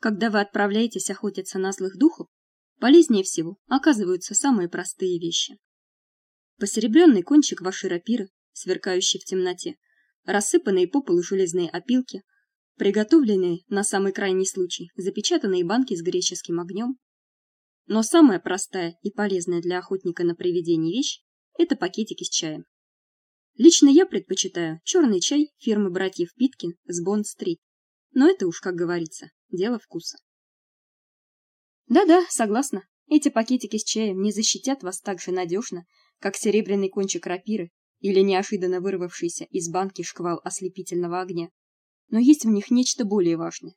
Когда вы отправляетесь охотиться на злых духов, полезнее всего оказываются самые простые вещи. Посеребренный кончик вашей рапиры, сверкающий в темноте, рассыпанные по полу железные опилки, приготовленные на самый крайний случай запечатанные банки с греческим огнем. Но самая простая и полезная для охотника на привидений вещь это пакетики с чаем. Лично я предпочитаю черный чай фирмы братьев Питкин с Бонд-стрит. Но это уж, как говорится, дело вкуса. Да-да, согласна. Эти пакетики с чаем не защитят вас так же надежно, как серебряный кончик рапиры или неожиданно вырвавшийся из банки шквал ослепительного огня. Но есть в них нечто более важное.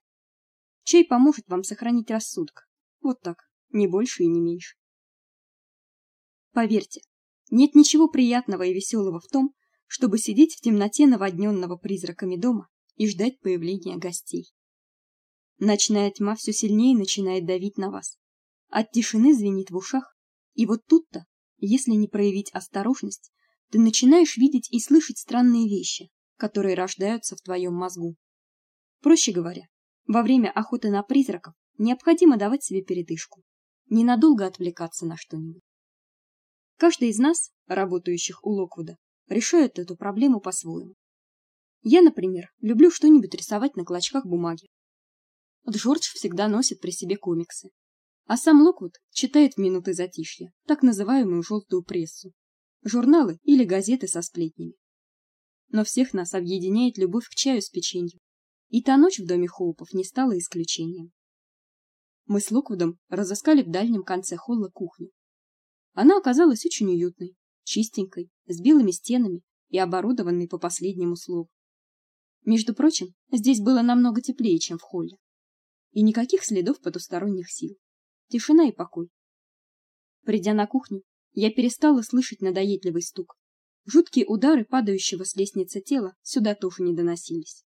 Чай поможет вам сохранить рассудок. Вот так, не больше и не меньше. Поверьте, нет ничего приятного и веселого в том, чтобы сидеть в темноте наводненного призраками дома и ждать появления гостей. Ночная тьма все сильнее начинает давить на вас. От тишины звенит в ушах, и вот тут-то, если не проявить осторожность, ты начинаешь видеть и слышать странные вещи, которые рождаются в твоем мозгу. Проще говоря, во время охоты на призраков необходимо давать себе передышку, ненадолго отвлекаться на что-нибудь. Каждый из нас, работающих у Локвуда, решает эту проблему по-своему. Я, например, люблю что-нибудь рисовать на клочках бумаги. Джордж всегда носит при себе комиксы. А сам Локвуд читает в минуты затишья так называемую желтую прессу, журналы или газеты со сплетнями. Но всех нас объединяет любовь к чаю с печеньем. И та ночь в доме Хоупов не стала исключением. Мы с Локвудом разыскали в дальнем конце холла кухню. Она оказалась очень уютной, чистенькой, с белыми стенами и оборудованной по последнему слову. Между прочим, здесь было намного теплее, чем в холле. И никаких следов потусторонних сил. Тишина и покой. Придя на кухню, я перестала слышать надоедливый стук. Жуткие удары падающего с лестницы тела сюда тоже не доносились.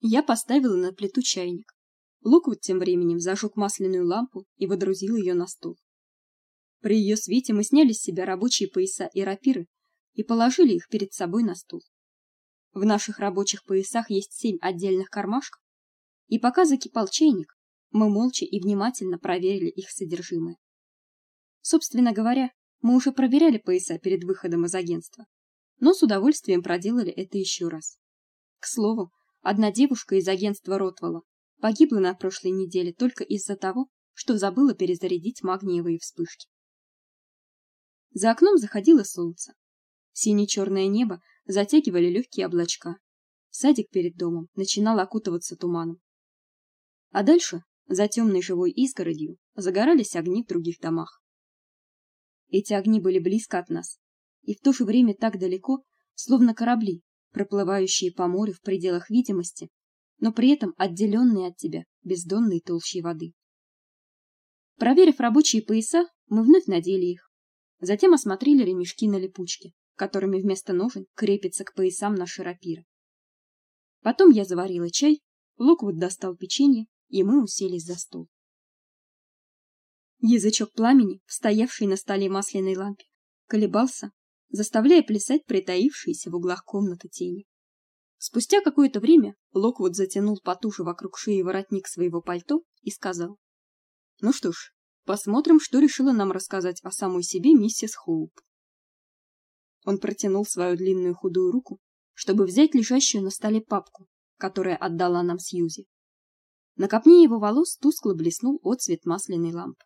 Я поставила на плиту чайник. Луквуд тем временем зажег масляную лампу и водрузил ее на стол. При ее свете мы сняли с себя рабочие пояса и рапиры и положили их перед собой на стол. В наших рабочих поясах есть семь отдельных кармашков, и пока закипал чайник, мы молча и внимательно проверили их содержимое. Собственно говоря, мы уже проверяли пояса перед выходом из агентства, но с удовольствием проделали это еще раз. К слову, одна девушка из агентства Ротвелла погибла на прошлой неделе только из-за того, что забыла перезарядить магниевые вспышки. За окном заходило солнце. Сине-черное небо затягивали легкие облачка. Садик перед домом начинал окутываться туманом. А дальше, за темной живой изгородью, загорались огни в других домах. Эти огни были близко от нас, и в то же время так далеко, словно корабли, проплывающие по морю в пределах видимости, но при этом отделенные от тебя бездонной толщей воды. Проверив рабочие пояса, мы вновь надели их. Затем осмотрели ремешки на липучке, которыми вместо ножен крепится к поясам наши рапиры. Потом я заварила чай, Локвуд достал печенье, и мы уселись за стол. Язычок пламени, стоявший на столе масляной лампе, колебался, заставляя плясать притаившиеся в углах комнаты тени. Спустя какое-то время Локвуд затянул потуже вокруг шеи воротник своего пальто и сказал: "Ну что ж, Посмотрим, что решила нам рассказать о самой себе миссис Хоуп. Он протянул свою длинную худую руку, чтобы взять лежащую на столе папку, которая отдала нам Сьюзи. На копне его волос тускло блеснул отсвет масляной лампы.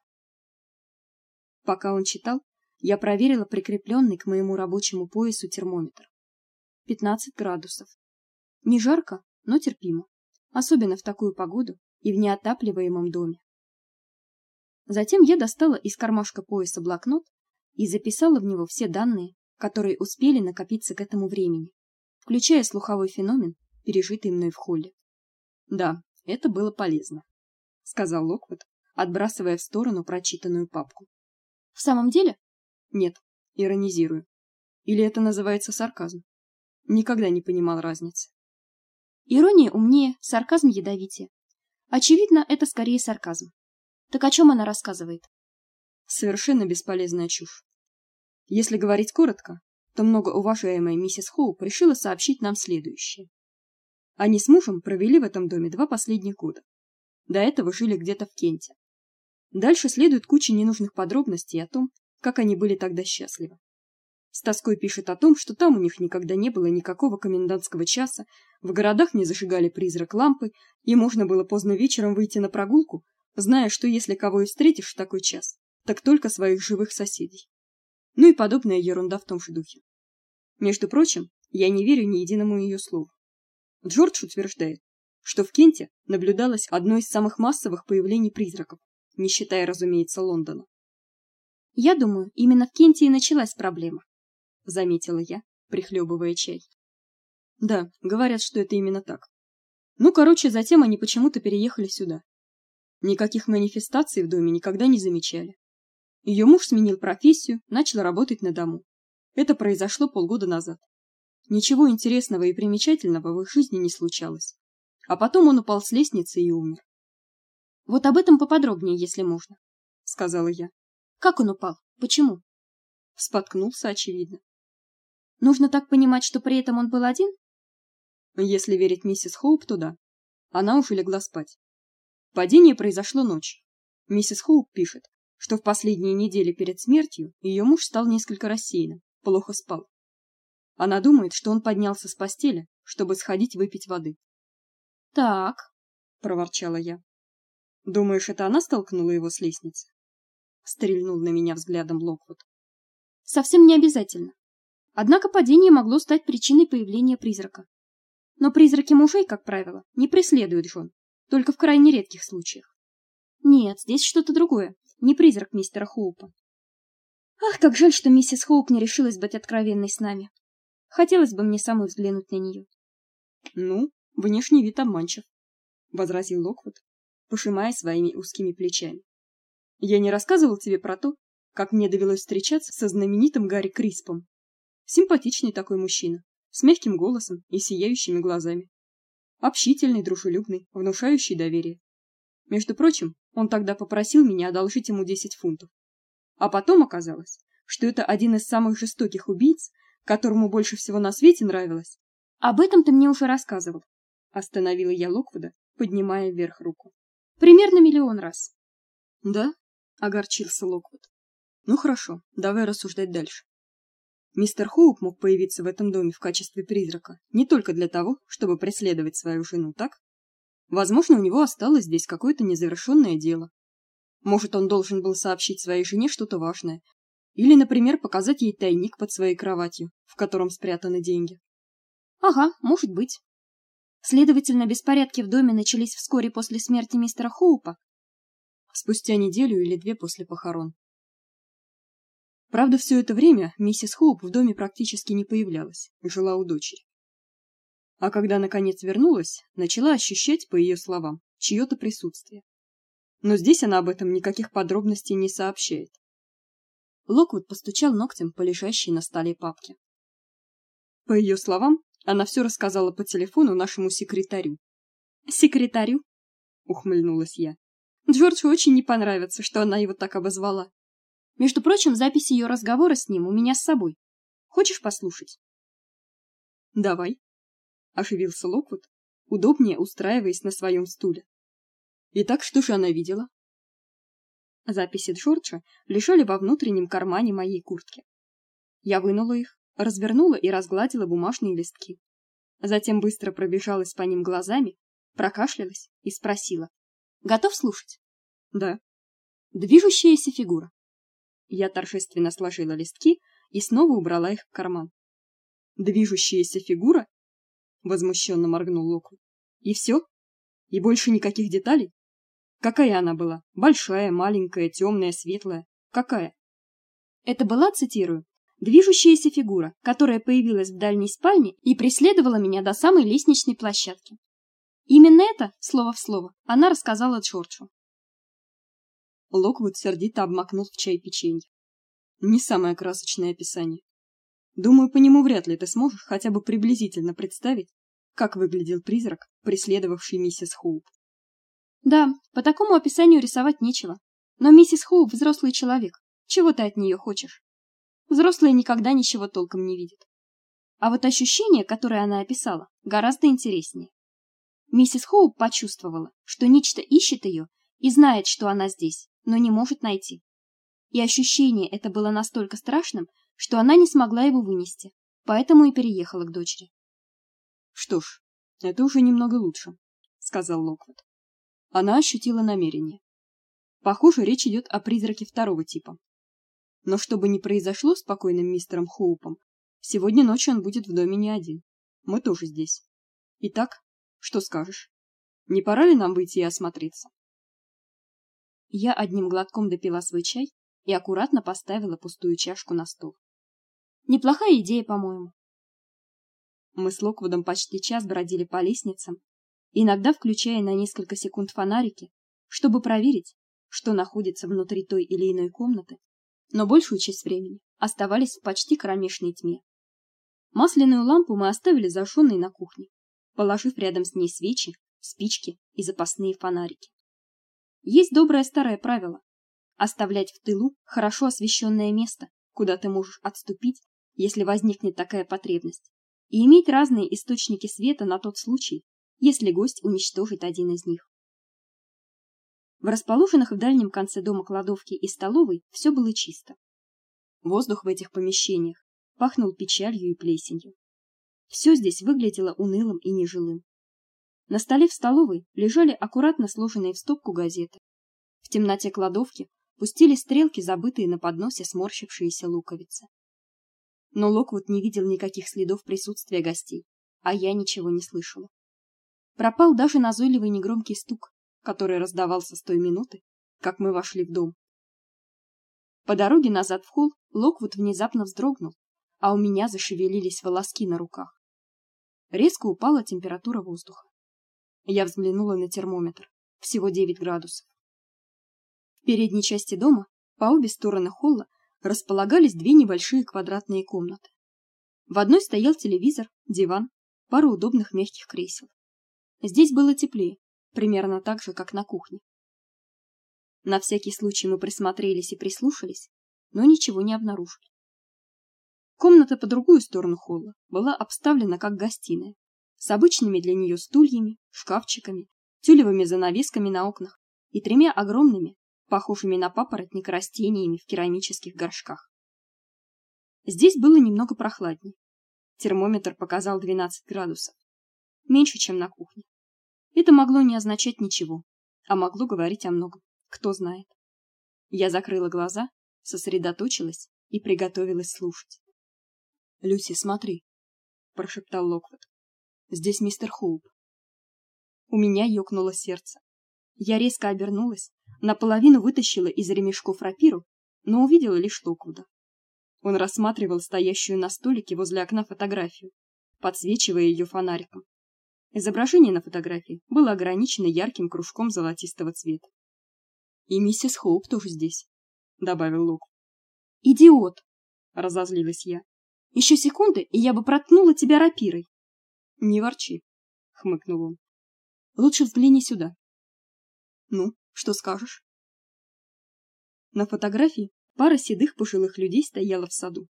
Пока он читал, я проверила прикрепленный к моему рабочему поясу термометр. 15 градусов. Не жарко, но терпимо, особенно в такую погоду и в неотапливаемом доме. Затем я достала из кармашка пояса блокнот и записала в него все данные, которые успели накопиться к этому времени, включая слуховой феномен, пережитый мной в холле. Да, это было полезно, сказал Локвуд, отбрасывая в сторону прочитанную папку. В самом деле? Нет, иронизирую. Или это называется сарказм? Никогда не понимал разницы. Ирония умнее, сарказм ядовитее. Очевидно, это скорее сарказм. Так о чем она рассказывает? Совершенно бесполезная чушь. Если говорить коротко, то многоуважаемая миссис Хоуп решила сообщить нам следующее. Они с мужем провели в этом доме два последних года. до этого жили где-то в Кенте. Дальше следует куча ненужных подробностей о том, как они были тогда счастливы. С тоской пишет о том, что там у них никогда не было никакого комендантского часа, в городах не зажигали призрак лампы, и можно было поздно вечером выйти на прогулку, зная, что если кого и встретишь в такой час, так только своих живых соседей. Ну и подобная ерунда в том же духе. Между прочим, я не верю ни единому ее слову. Джордж утверждает, что в Кенте наблюдалось одно из самых массовых появлений призраков, не считая, разумеется, Лондона. Я думаю, именно в Кенте и началась проблема, заметила я, прихлебывая чай. Да, говорят, что это именно так. Ну, короче, затем они почему-то переехали сюда. Никаких манифестаций в доме никогда не замечали. Ее муж сменил профессию, начал работать на дому. Это произошло полгода назад. Ничего интересного и примечательного в их жизни не случалось. А потом он упал с лестницы и умер. Вот об этом поподробнее, если можно, сказала я. Как он упал? Почему? Споткнулся, очевидно. Нужно так понимать, что при этом он был один? Если верить миссис Хоуп, то да. Она уже легла спать. Падение произошло ночью. Миссис Хоуп пишет, что в последние недели перед смертью ее муж стал несколько рассеянным, плохо спал. Она думает, что он поднялся с постели, чтобы сходить выпить воды. Так, проворчала я. Думаешь, это она столкнула его с лестницы? стрельнул на меня взглядом Локвуд. Совсем не обязательно. Однако падение могло стать причиной появления призрака. Но призраки мужей, как правило, не преследуют жен, только в крайне редких случаях. Нет, здесь что-то другое, не призрак мистера Хоупа. Ах, как жаль, что миссис Хоуп не решилась быть откровенной с нами. Хотелось бы мне самой взглянуть на нее. Ну, внешний вид обманчив, возразил Локвуд, пожимая своими узкими плечами. Я не рассказывал тебе про то, как мне довелось встречаться со знаменитым Гарри Криспом. Симпатичный такой мужчина, с мягким голосом и сияющими глазами. Общительный, дружелюбный, внушающий доверие. Между прочим, он тогда попросил меня одолжить ему 10 фунтов. А потом оказалось, что это один из самых жестоких убийц, которому больше всего на свете нравилось. Об этом ты мне уже рассказывал. Остановила я Локвуда, поднимая вверх руку. Примерно миллион раз. Да? огорчился Локвуд. Ну хорошо, давай рассуждать дальше. Мистер Хоуп мог появиться в этом доме в качестве призрака не только для того, чтобы преследовать свою жену, так? Возможно, у него осталось здесь какое-то незавершенное дело. Может, он должен был сообщить своей жене что-то важное, или, например, показать ей тайник под своей кроватью, в котором спрятаны деньги. Ага, может быть. Следовательно, беспорядки в доме начались вскоре после смерти мистера Хоупа. Спустя неделю или две после похорон. Правда, все это время миссис Хоуп в доме практически не появлялась, жила у дочери а когда наконец вернулась, начала ощущать, по ее словам, чье то присутствие. Но здесь она об этом никаких подробностей не сообщает. Локвуд постучал ногтем по лежащей на столе папке. По ее словам, она все рассказала по телефону нашему секретарю. Секретарю? ухмыльнулась я. Джорджу очень не понравится, что она его так обозвала. Между прочим, запись ее разговора с ним у меня с собой. Хочешь послушать? Давай оживился Локвуд, удобнее устраиваясь на своем стуле. Итак, что же она видела? Записи Джорджа лежали во внутреннем кармане моей куртки. Я вынула их, развернула и разгладила бумажные листки. Затем быстро пробежалась по ним глазами, прокашлялась и спросила: "Готов слушать?" "Да". "Движущаяся фигура". Я торжественно сложила листки и снова убрала их в карман. Движущаяся фигура возмущенно моргнул Локвуд. И все? И больше никаких деталей? Какая она была? Большая, маленькая, темная, светлая? Какая? Это была, цитирую, движущаяся фигура, которая появилась в дальней спальне и преследовала меня до самой лестничной площадки. Именно это, слово в слово, она рассказала Джорджу. Локвуд сердито обмакнул в чай печенье. Не самое красочное описание. Думаю, по нему вряд ли ты сможешь хотя бы приблизительно представить, как выглядел призрак, преследовавший миссис Хоуп. Да, по такому описанию рисовать нечего. Но миссис Хоуп взрослый человек. Чего ты от нее хочешь? Взрослые никогда ничего толком не видят. А вот ощущение, которое она описала, гораздо интереснее. Миссис Хоуп почувствовала, что нечто ищет ее и знает, что она здесь, но не может найти. И ощущение это было настолько страшным, что она не смогла его вынести, поэтому и переехала к дочери. Что ж, это уже немного лучше, сказал Локвуд. Она ощутила намерение. Похоже, речь идет о призраке второго типа. Но что бы ни произошло с покойным мистером Хоупом, сегодня ночью он будет в доме не один. Мы тоже здесь. Итак, что скажешь? Не пора ли нам выйти и осмотреться? Я одним глотком допила свой чай и аккуратно поставила пустую чашку на стол. Неплохая идея, по-моему. Мы с Локвудом почти час бродили по лестницам, иногда включая на несколько секунд фонарики, чтобы проверить, что находится внутри той или иной комнаты, но большую часть времени оставались в почти кромешной тьме. Масляную лампу мы оставили зажженной на кухне, положив рядом с ней свечи, спички и запасные фонарики. Есть доброе старое правило оставлять в тылу хорошо освещенное место, куда ты можешь отступить, если возникнет такая потребность, и иметь разные источники света на тот случай, если гость уничтожит один из них. В расположенных в дальнем конце дома кладовке и столовой все было чисто. Воздух в этих помещениях пахнул печалью и плесенью. Все здесь выглядело унылым и нежилым. На столе в столовой лежали аккуратно сложенные в стопку газеты. В темноте кладовки пустили стрелки, забытые на подносе сморщившиеся луковицы. Но Локвуд не видел никаких следов присутствия гостей, а я ничего не слышала. Пропал даже назойливый негромкий стук, который раздавался с той минуты, как мы вошли в дом. По дороге назад в холл Локвуд внезапно вздрогнул, а у меня зашевелились волоски на руках. Резко упала температура воздуха. Я взглянула на термометр. Всего 9 градусов. В передней части дома, по обе стороны холла, располагались две небольшие квадратные комнаты. В одной стоял телевизор, диван, пара удобных мягких кресел. Здесь было теплее, примерно так же, как на кухне. На всякий случай мы присмотрелись и прислушались, но ничего не обнаружили. Комната по другую сторону холла была обставлена как гостиная, с обычными для нее стульями, шкафчиками, тюлевыми занавесками на окнах и тремя огромными, похожими на папоротник растениями в керамических горшках. Здесь было немного прохладнее. Термометр показал 12 градусов. Меньше, чем на кухне. Это могло не означать ничего, а могло говорить о многом. Кто знает. Я закрыла глаза, сосредоточилась и приготовилась слушать. "Люси, смотри", прошептал Локвуд. Здесь мистер Хоуп. У меня ёкнуло сердце. Я резко обернулась, наполовину вытащила из ремешков рапиру, но увидела лишь Локвуда. Он рассматривал стоящую на столике возле окна фотографию, подсвечивая ее фонариком. Изображение на фотографии было ограничено ярким кружком золотистого цвета. И миссис Хоуп тоже здесь, добавил Лок. Идиот, разозлилась я. Еще секунды, и я бы проткнула тебя рапирой. Не ворчи, хмыкнул он. Лучше взгляни сюда. Ну, что скажешь? На фотографии пара седых пожилых людей стояла в саду.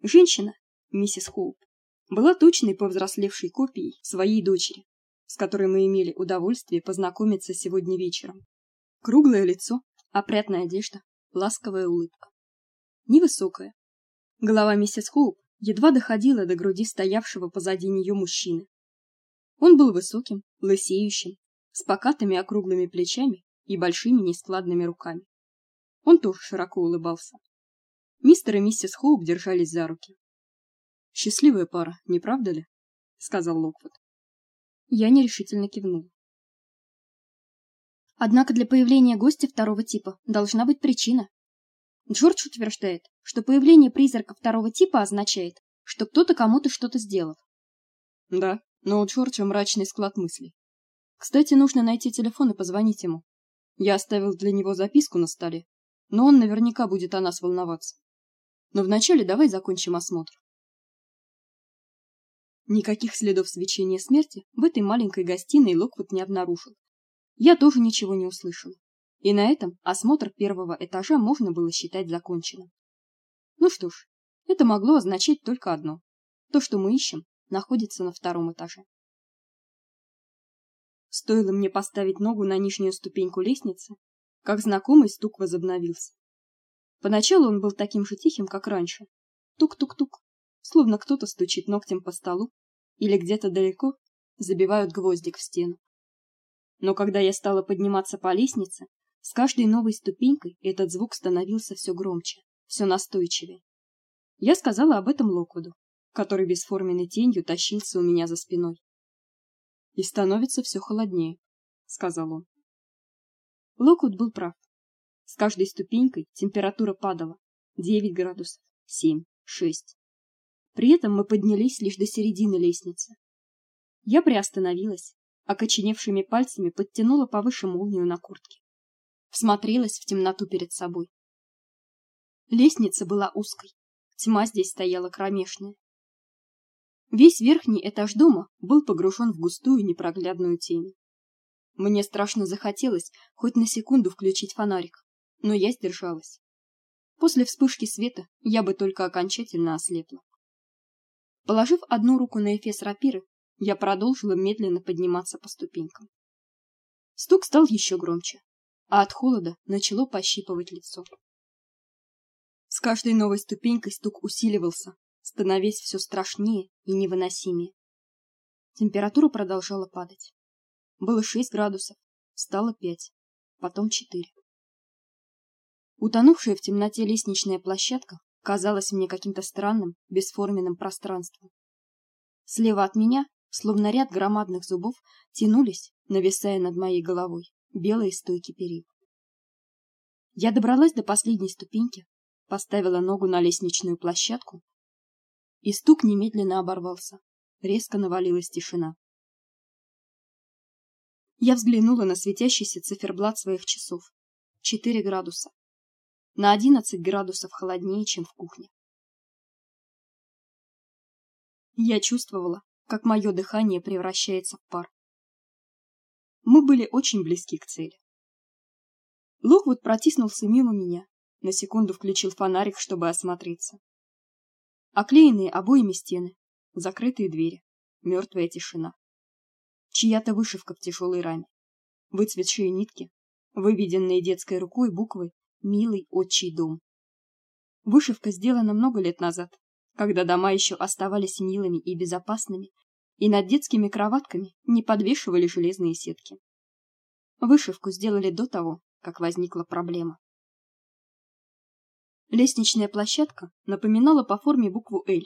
Женщина, миссис Хоуп, была точной повзрослевшей копией своей дочери, с которой мы имели удовольствие познакомиться сегодня вечером. Круглое лицо, опрятная одежда, ласковая улыбка. Невысокая. Голова миссис Хоуп едва доходила до груди стоявшего позади нее мужчины. Он был высоким, лысеющим, с покатыми округлыми плечами и большими нескладными руками. Он тоже широко улыбался. Мистер и миссис Хоуп держались за руки. Счастливая пара, не правда ли? сказал Локвуд. Я нерешительно кивнул. Однако для появления гостя второго типа должна быть причина. Джордж утверждает, что появление призрака второго типа означает, что кто-то кому-то что-то сделал. Да, но у Джорджа мрачный склад мыслей. Кстати, нужно найти телефон и позвонить ему. Я оставил для него записку на столе, но он наверняка будет о нас волноваться. Но вначале давай закончим осмотр. Никаких следов свечения смерти в этой маленькой гостиной Локвуд не обнаружил. Я тоже ничего не услышал. И на этом осмотр первого этажа можно было считать законченным. Ну что ж, это могло означать только одно: то, что мы ищем, находится на втором этаже. Стоило мне поставить ногу на нижнюю ступеньку лестницы, как знакомый стук возобновился. Поначалу он был таким же тихим, как раньше. Тук-тук-тук, словно кто-то стучит ногтем по столу или где-то далеко забивают гвоздик в стену. Но когда я стала подниматься по лестнице, с каждой новой ступенькой этот звук становился все громче, все настойчивее. Я сказала об этом Локвуду, который бесформенной тенью тащился у меня за спиной. И становится все холоднее, сказал он. Локвуд был прав. С каждой ступенькой температура падала: 9 градусов, 7, 6. При этом мы поднялись лишь до середины лестницы. Я приостановилась, окоченевшими пальцами подтянула повыше молнию на куртке. Всмотрелась в темноту перед собой. Лестница была узкой. Тьма здесь стояла кромешная. Весь верхний этаж дома был погружен в густую непроглядную тень. Мне страшно захотелось хоть на секунду включить фонарик, но я сдержалась. После вспышки света я бы только окончательно ослепла. Положив одну руку на эфес рапиры, я продолжила медленно подниматься по ступенькам. Стук стал еще громче, а от холода начало пощипывать лицо. С каждой новой ступенькой стук усиливался, становясь все страшнее и невыносимее. Температура продолжала падать. Было 6 градусов, стало 5, потом 4. Утонувшая в темноте лестничная площадка казалась мне каким-то странным, бесформенным пространством. Слева от меня, словно ряд громадных зубов, тянулись, нависая над моей головой, белые стойки перил. Я добралась до последней ступеньки, поставила ногу на лестничную площадку, и стук немедленно оборвался. Резко навалилась тишина. Я взглянула на светящийся циферблат своих часов. Четыре градуса на 11 градусов холоднее, чем в кухне. Я чувствовала, как мое дыхание превращается в пар. Мы были очень близки к цели. Локвуд протиснулся мимо меня, на секунду включил фонарик, чтобы осмотреться. Оклеенные обоями стены, закрытые двери, мертвая тишина. Чья-то вышивка в тяжелой раме, выцветшие нитки, выведенные детской рукой буквы милый отчий дом. Вышивка сделана много лет назад, когда дома еще оставались милыми и безопасными, и над детскими кроватками не подвешивали железные сетки. Вышивку сделали до того, как возникла проблема. Лестничная площадка напоминала по форме букву L.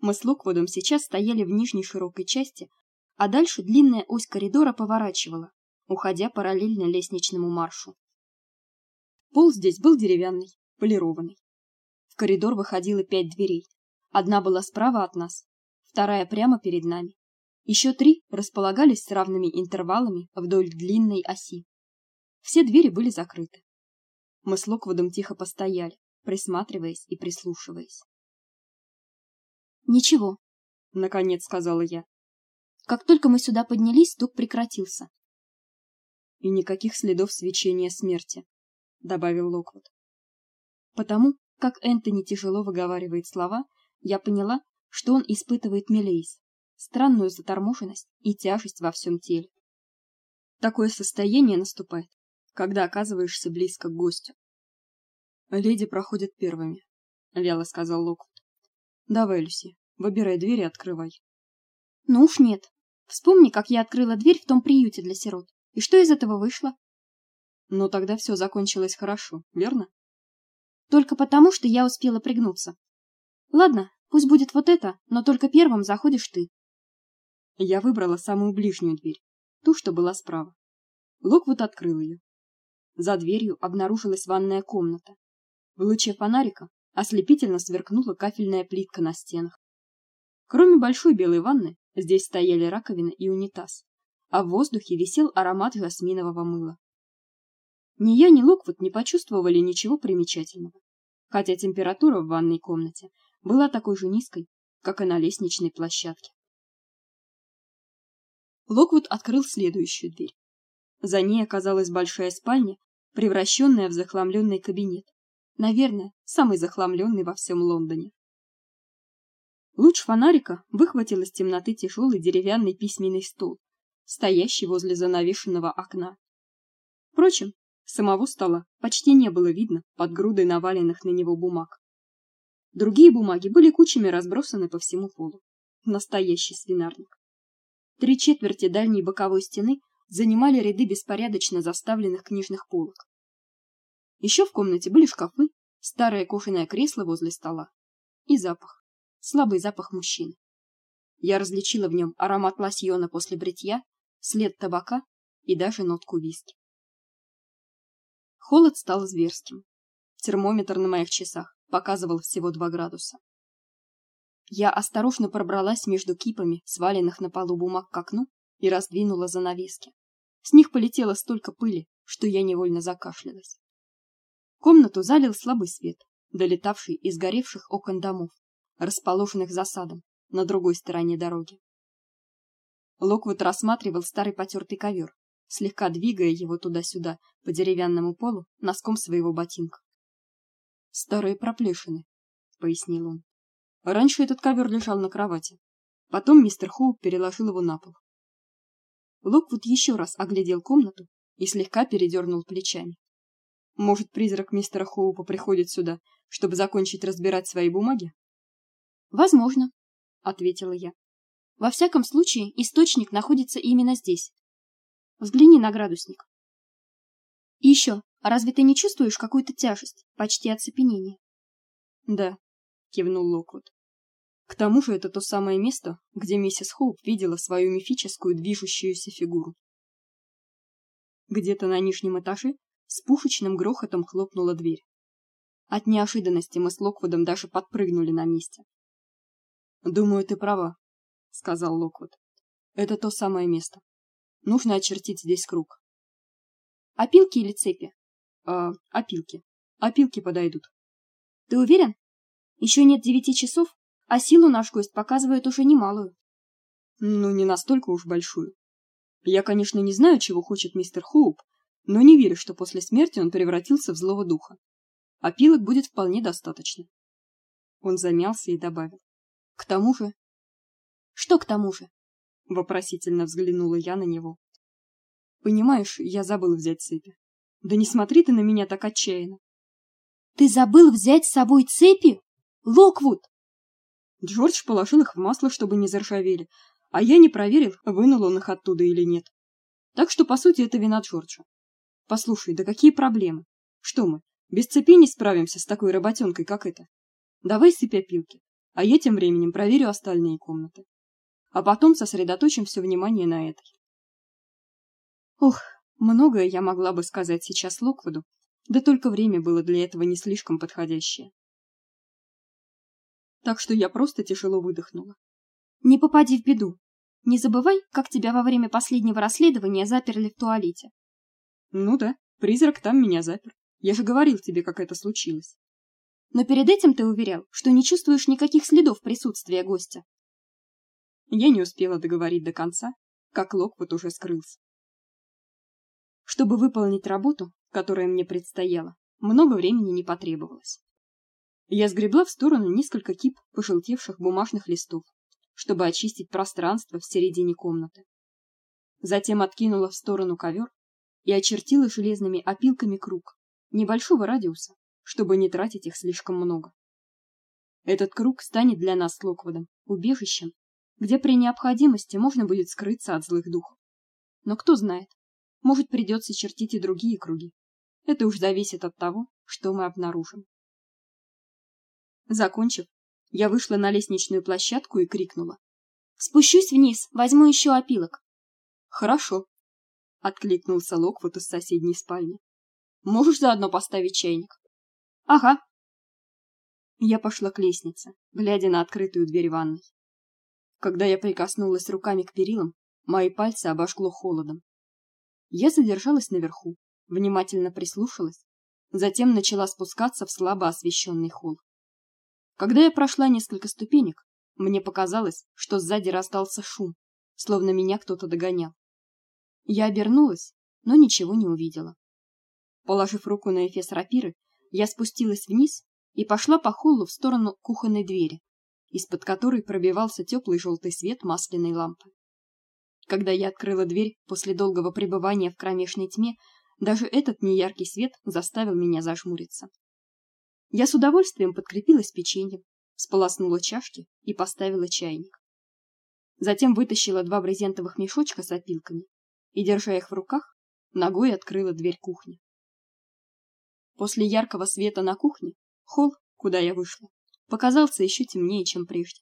Мы с Локвудом сейчас стояли в нижней широкой части, а дальше длинная ось коридора поворачивала, уходя параллельно лестничному маршу. Пол здесь был деревянный, полированный. В коридор выходило пять дверей. Одна была справа от нас, вторая прямо перед нами. Еще три располагались с равными интервалами вдоль длинной оси. Все двери были закрыты. Мы с Локвудом тихо постояли, присматриваясь и прислушиваясь. Ничего, наконец сказала я. Как только мы сюда поднялись, стук прекратился. И никаких следов свечения смерти, добавил Локвуд. Потому, как Энтони тяжело выговаривает слова, я поняла, что он испытывает мелейс, странную заторможенность и тяжесть во всем теле. Такое состояние наступает, когда оказываешься близко к гостю. Леди проходят первыми, вяло сказал Локвуд. Давай, Люси, выбирай дверь и открывай. Ну уж нет. Вспомни, как я открыла дверь в том приюте для сирот. И что из этого вышло? Но тогда все закончилось хорошо, верно? Только потому, что я успела пригнуться. Ладно, пусть будет вот это, но только первым заходишь ты. Я выбрала самую ближнюю дверь, ту, что была справа. Локвуд открыл ее. За дверью обнаружилась ванная комната. В луче фонарика ослепительно сверкнула кафельная плитка на стенах. Кроме большой белой ванны, здесь стояли раковина и унитаз, а в воздухе висел аромат жасминового мыла. Ни я, ни Локвуд не почувствовали ничего примечательного, хотя температура в ванной комнате была такой же низкой, как и на лестничной площадке. Локвуд открыл следующую дверь. За ней оказалась большая спальня, превращенная в захламленный кабинет. Наверное, самый захламленный во всем Лондоне. Луч фонарика выхватил из темноты тяжелый деревянный письменный стол, стоящий возле занавешенного окна. Впрочем, самого стола почти не было видно под грудой наваленных на него бумаг. Другие бумаги были кучами разбросаны по всему полу. Настоящий свинарник. Три четверти дальней боковой стены занимали ряды беспорядочно заставленных книжных полок. Еще в комнате были шкафы, старое кухонное кресло возле стола и запах, слабый запах мужчины. Я различила в нем аромат лосьона после бритья, след табака и даже нотку виски. Холод стал зверским. Термометр на моих часах показывал всего 2 градуса. Я осторожно пробралась между кипами сваленных на полу бумаг к окну и раздвинула занавески. С них полетело столько пыли, что я невольно закашлялась. Комнату залил слабый свет, долетавший из горевших окон домов, расположенных за садом на другой стороне дороги. Локвуд рассматривал старый потертый ковер, слегка двигая его туда-сюда по деревянному полу носком своего ботинка. Старые проплешины, пояснил он. Раньше этот ковер лежал на кровати. Потом мистер Хоуп переложил его на пол. Локвуд еще раз оглядел комнату и слегка передернул плечами. Может, призрак мистера Хоупа приходит сюда, чтобы закончить разбирать свои бумаги? Возможно, ответила я. Во всяком случае, источник находится именно здесь. Взгляни на градусник. И еще, разве ты не чувствуешь какую-то тяжесть, почти оцепенение? Да, кивнул Локвуд. К тому же это то самое место, где миссис Хоуп видела свою мифическую движущуюся фигуру. Где-то на нижнем этаже с пушечным грохотом хлопнула дверь. От неожиданности мы с Локвудом даже подпрыгнули на месте. Думаю, ты права, сказал Локвуд. Это то самое место. Нужно очертить здесь круг. Опилки или цепи? А, опилки. Опилки подойдут. Ты уверен? Еще нет девяти часов, а силу наш гость показывает уже немалую. Ну, не настолько уж большую. Я, конечно, не знаю, чего хочет мистер Хоуп, но не верю, что после смерти он превратился в злого духа. Опилок будет вполне достаточно. Он замялся и добавил: "К тому же, что к тому же?" Вопросительно взглянула я на него. Понимаешь, я забыл взять цепи. Да не смотри ты на меня так отчаянно. Ты забыл взять с собой цепи? Локвуд. Джордж положил их в масло, чтобы не заржавели, а я не проверил, вынул он их оттуда или нет. Так что по сути это вина Джорджа. Послушай, да какие проблемы? Что мы, без цепи не справимся с такой работенкой, как эта? Давай сыпь опилки, а я тем временем проверю остальные комнаты. А потом сосредоточим все внимание на этой. Ох, многое я могла бы сказать сейчас Локвуду, да только время было для этого не слишком подходящее. Так что я просто тяжело выдохнула. Не попади в беду. Не забывай, как тебя во время последнего расследования заперли в туалете. Ну да, призрак там меня запер. Я же говорил тебе, как это случилось. Но перед этим ты уверял, что не чувствуешь никаких следов присутствия гостя. Я не успела договорить до конца, как Локвуд уже скрылся. Чтобы выполнить работу, которая мне предстояла, много времени не потребовалось. Я сгребла в сторону несколько кип пожелтевших бумажных листов, чтобы очистить пространство в середине комнаты. Затем откинула в сторону ковер и очертила железными опилками круг небольшого радиуса, чтобы не тратить их слишком много. Этот круг станет для нас Локводом убежищем, где при необходимости можно будет скрыться от злых духов. Но кто знает, может, придется чертить и другие круги. Это уж зависит от того, что мы обнаружим. Закончив, я вышла на лестничную площадку и крикнула: "Спущусь вниз, возьму еще опилок". "Хорошо", откликнулся Локвуд из соседней спальни. "Можешь заодно поставить чайник?" "Ага". Я пошла к лестнице, глядя на открытую дверь ванной. Когда я прикоснулась руками к перилам, мои пальцы обожгло холодом. Я задержалась наверху, внимательно прислушалась, затем начала спускаться в слабо освещенный холл. Когда я прошла несколько ступенек, мне показалось, что сзади раздался шум, словно меня кто-то догонял. Я обернулась, но ничего не увидела. Положив руку на эфес рапиры, я спустилась вниз и пошла по холлу в сторону кухонной двери, из-под которой пробивался теплый желтый свет масляной лампы. Когда я открыла дверь после долгого пребывания в кромешной тьме, даже этот неяркий свет заставил меня зажмуриться. Я с удовольствием подкрепилась печеньем, сполоснула чашки и поставила чайник. Затем вытащила два брезентовых мешочка с опилками и, держа их в руках, ногой открыла дверь кухни. После яркого света на кухне холл, куда я вышла, показался еще темнее, чем прежде.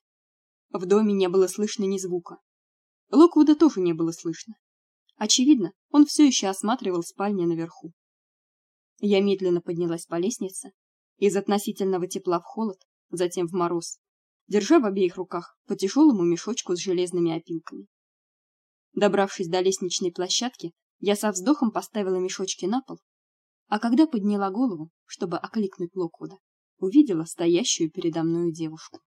В доме не было слышно ни звука. Локвуда тоже не было слышно. Очевидно, он все еще осматривал спальни наверху. Я медленно поднялась по лестнице, из относительного тепла в холод, затем в мороз, держа в обеих руках по тяжелому мешочку с железными опилками. Добравшись до лестничной площадки, я со вздохом поставила мешочки на пол, а когда подняла голову, чтобы окликнуть Локвуда, увидела стоящую передо мной девушку.